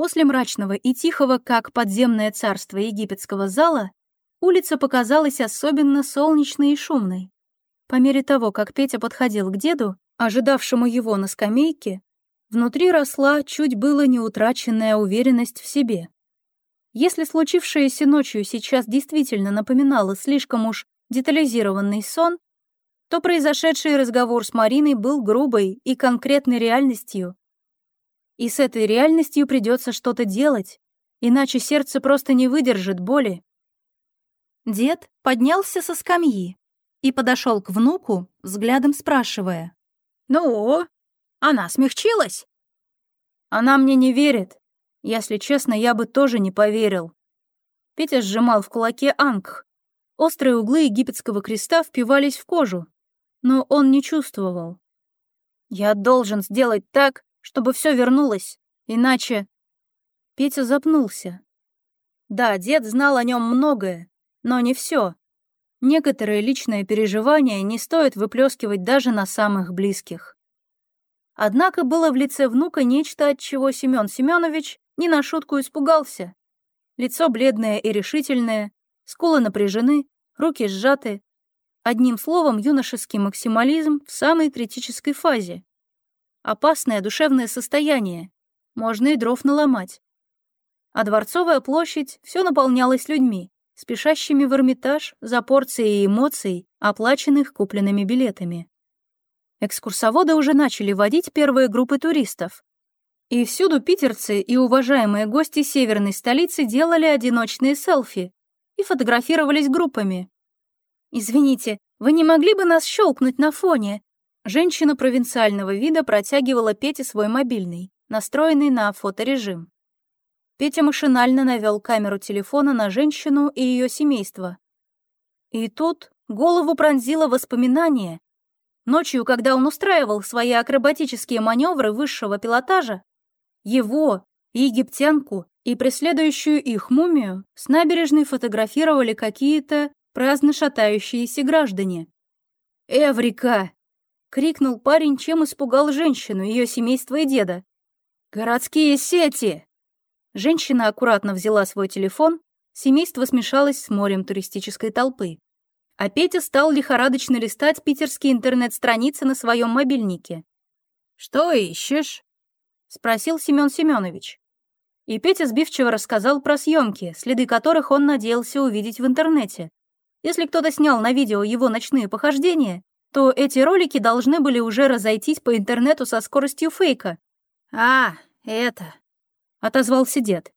После мрачного и тихого, как подземное царство египетского зала, улица показалась особенно солнечной и шумной. По мере того, как Петя подходил к деду, ожидавшему его на скамейке, внутри росла чуть было не утраченная уверенность в себе. Если случившееся ночью сейчас действительно напоминало слишком уж детализированный сон, то произошедший разговор с Мариной был грубой и конкретной реальностью, и с этой реальностью придется что-то делать, иначе сердце просто не выдержит боли. Дед поднялся со скамьи и подошел к внуку, взглядом спрашивая. «Ну, она смягчилась?» «Она мне не верит. Если честно, я бы тоже не поверил». Петя сжимал в кулаке ангх. Острые углы египетского креста впивались в кожу, но он не чувствовал. «Я должен сделать так, чтобы все вернулось, иначе...» Петя запнулся. Да, дед знал о нем многое, но не все. Некоторые личные переживания не стоит выплескивать даже на самых близких. Однако было в лице внука нечто, от чего Семен Семенович не на шутку испугался. Лицо бледное и решительное, скулы напряжены, руки сжаты. Одним словом, юношеский максимализм в самой критической фазе. Опасное душевное состояние. Можно и дров наломать. А Дворцовая площадь все наполнялась людьми, спешащими в Эрмитаж за порцией эмоций, оплаченных купленными билетами. Экскурсоводы уже начали водить первые группы туристов. И всюду питерцы и уважаемые гости северной столицы делали одиночные селфи и фотографировались группами. «Извините, вы не могли бы нас щелкнуть на фоне?» Женщина провинциального вида протягивала Пете свой мобильный, настроенный на фоторежим. Петя машинально навел камеру телефона на женщину и ее семейство. И тут голову пронзило воспоминание. Ночью, когда он устраивал свои акробатические маневры высшего пилотажа, его, египтянку и преследующую их мумию с набережной фотографировали какие-то праздно шатающиеся граждане. «Эврика!» — крикнул парень, чем испугал женщину, ее семейство и деда. «Городские сети!» Женщина аккуратно взяла свой телефон, семейство смешалось с морем туристической толпы. А Петя стал лихорадочно листать питерские интернет-страницы на своем мобильнике. «Что ищешь?» — спросил Семен Семенович. И Петя сбивчиво рассказал про съемки, следы которых он надеялся увидеть в интернете. Если кто-то снял на видео его ночные похождения, то эти ролики должны были уже разойтись по интернету со скоростью фейка. «А, это...» — отозвался дед.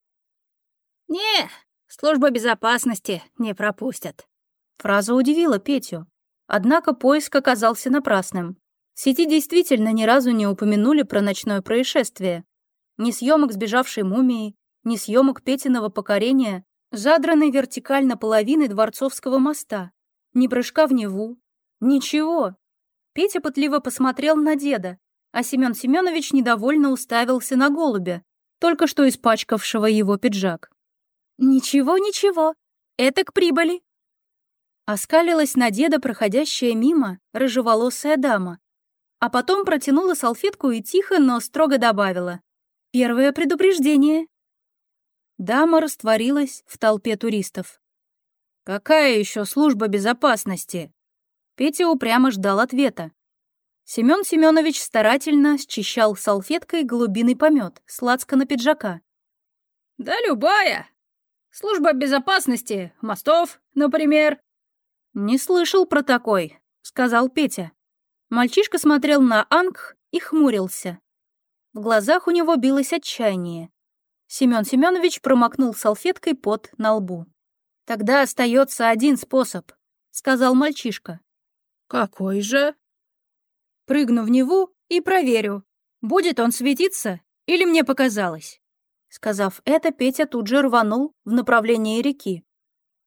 «Не, служба безопасности не пропустят». Фраза удивила Петю. Однако поиск оказался напрасным. В сети действительно ни разу не упомянули про ночное происшествие. Ни съемок сбежавшей мумии, ни съемок Петиного покорения, задранной вертикально половины Дворцовского моста, ни прыжка в Неву, Ничего. Петя пытливо посмотрел на деда, а Семен Семенович недовольно уставился на голубя, только что испачкавшего его пиджак. «Ничего, ничего, это к прибыли». Оскалилась на деда проходящая мимо рыжеволосая дама, а потом протянула салфетку и тихо, но строго добавила. «Первое предупреждение». Дама растворилась в толпе туристов. «Какая еще служба безопасности?» Петя упрямо ждал ответа. Семён Семёнович старательно счищал салфеткой голубиный помет с на пиджака. «Да любая. Служба безопасности, мостов, например». «Не слышал про такой», — сказал Петя. Мальчишка смотрел на Анг и хмурился. В глазах у него билось отчаяние. Семён Семёнович промокнул салфеткой пот на лбу. «Тогда остается один способ», — сказал мальчишка. «Какой же?» «Прыгну в Неву и проверю, будет он светиться или мне показалось». Сказав это, Петя тут же рванул в направлении реки.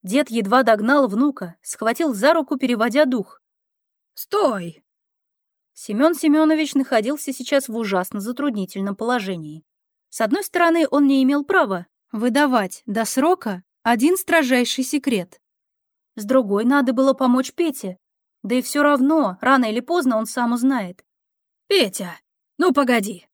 Дед едва догнал внука, схватил за руку, переводя дух. «Стой!» Семен Семенович находился сейчас в ужасно затруднительном положении. С одной стороны, он не имел права выдавать до срока один строжайший секрет. С другой, надо было помочь Пете, да и все равно, рано или поздно он сам узнает. «Петя, ну погоди.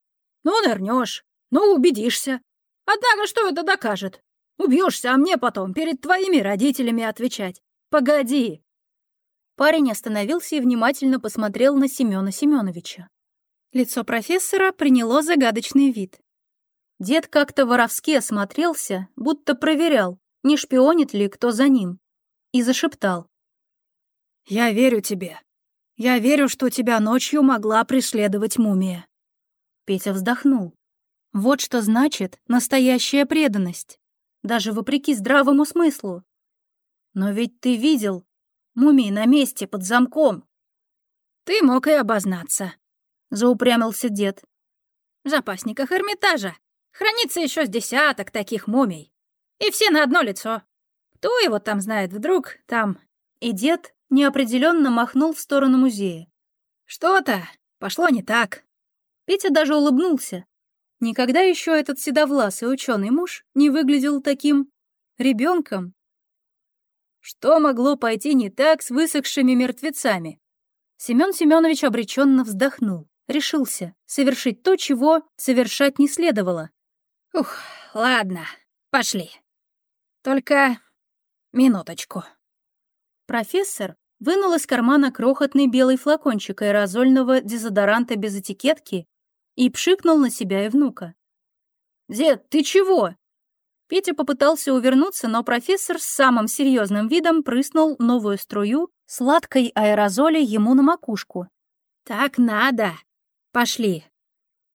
Ну нырнешь, ну убедишься. Однако что это докажет? Убьешься, а мне потом перед твоими родителями отвечать. Погоди!» Парень остановился и внимательно посмотрел на Семёна Семёновича. Лицо профессора приняло загадочный вид. Дед как-то воровски осмотрелся, будто проверял, не шпионит ли кто за ним, и зашептал. «Я верю тебе. Я верю, что тебя ночью могла преследовать мумия». Петя вздохнул. Вот что значит настоящая преданность, даже вопреки здравому смыслу. Но ведь ты видел, мумии на месте, под замком. Ты мог и обознаться, заупрямился дед. В запасниках Эрмитажа хранится еще с десяток таких мумий. И все на одно лицо. Кто его там знает, вдруг там... И дед неопределенно махнул в сторону музея. Что-то пошло не так. Петя даже улыбнулся. Никогда еще этот седовласый ученый муж не выглядел таким ребенком. Что могло пойти не так с высохшими мертвецами? Семен Семенович обреченно вздохнул, решился совершить то, чего совершать не следовало. Ух, ладно, пошли. Только минуточку. Профессор вынул из кармана крохотный белый флакончик аэрозольного дезодоранта без этикетки и пшикнул на себя и внука. «Дед, ты чего?» Петя попытался увернуться, но профессор с самым серьезным видом прыснул новую струю сладкой аэрозоли ему на макушку. «Так надо. Пошли.